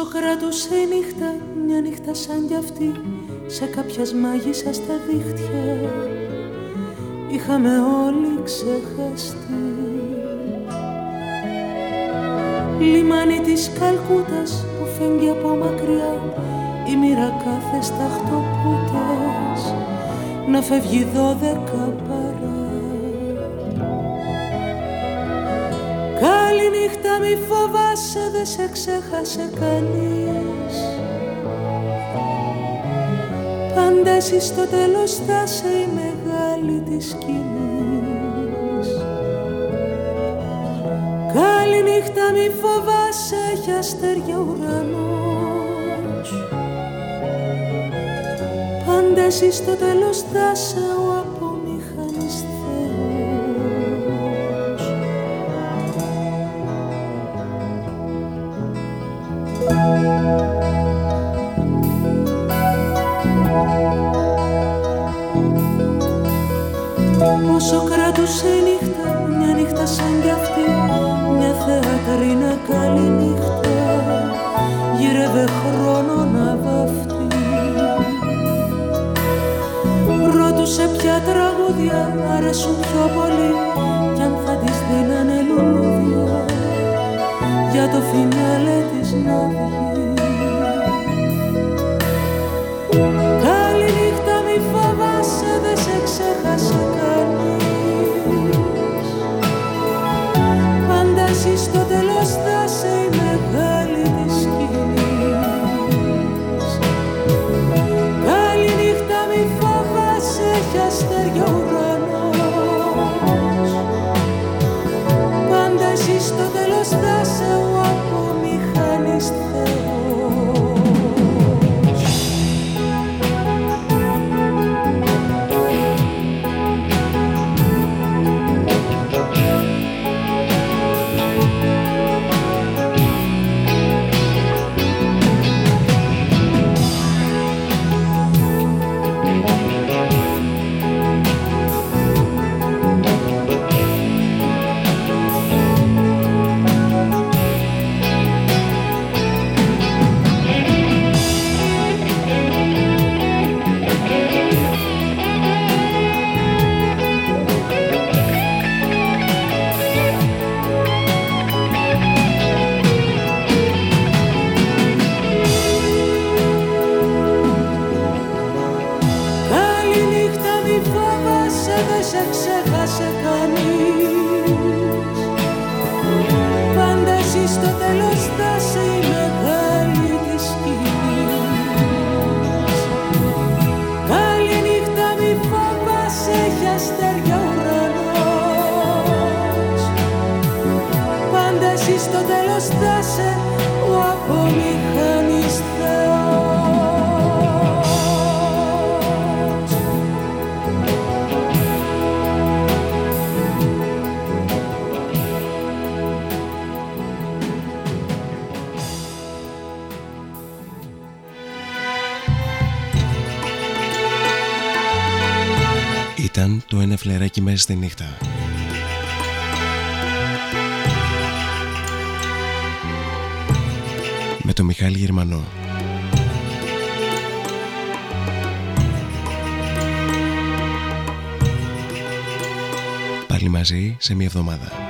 κράτουσε η νύχτα, μια νύχτα σαν κι αυτή Σε κάποιας μάγισσας τα δίχτυα Είχαμε όλοι ξεχαστεί Λιμάνι της Καλκούτας που φεύγει από μακριά. Η μοίρα κάθε σταχτοπούτας Να φεύγει δώδεκα παρά. Καληνύχτα μη φοβάσαι δεν σε ξέχασε κανείς. Πάντα εσύ στο τέλος θα είσαι η μεγάλη της σκηνής Καληνύχτα μη φοβάσαι έχει αστέρια ουρανός. Πάντα εσύ στο τέλος θα είσαι Με το Μιχάλη Γερμανό. Πάλι μαζί σε μια εβδομάδα.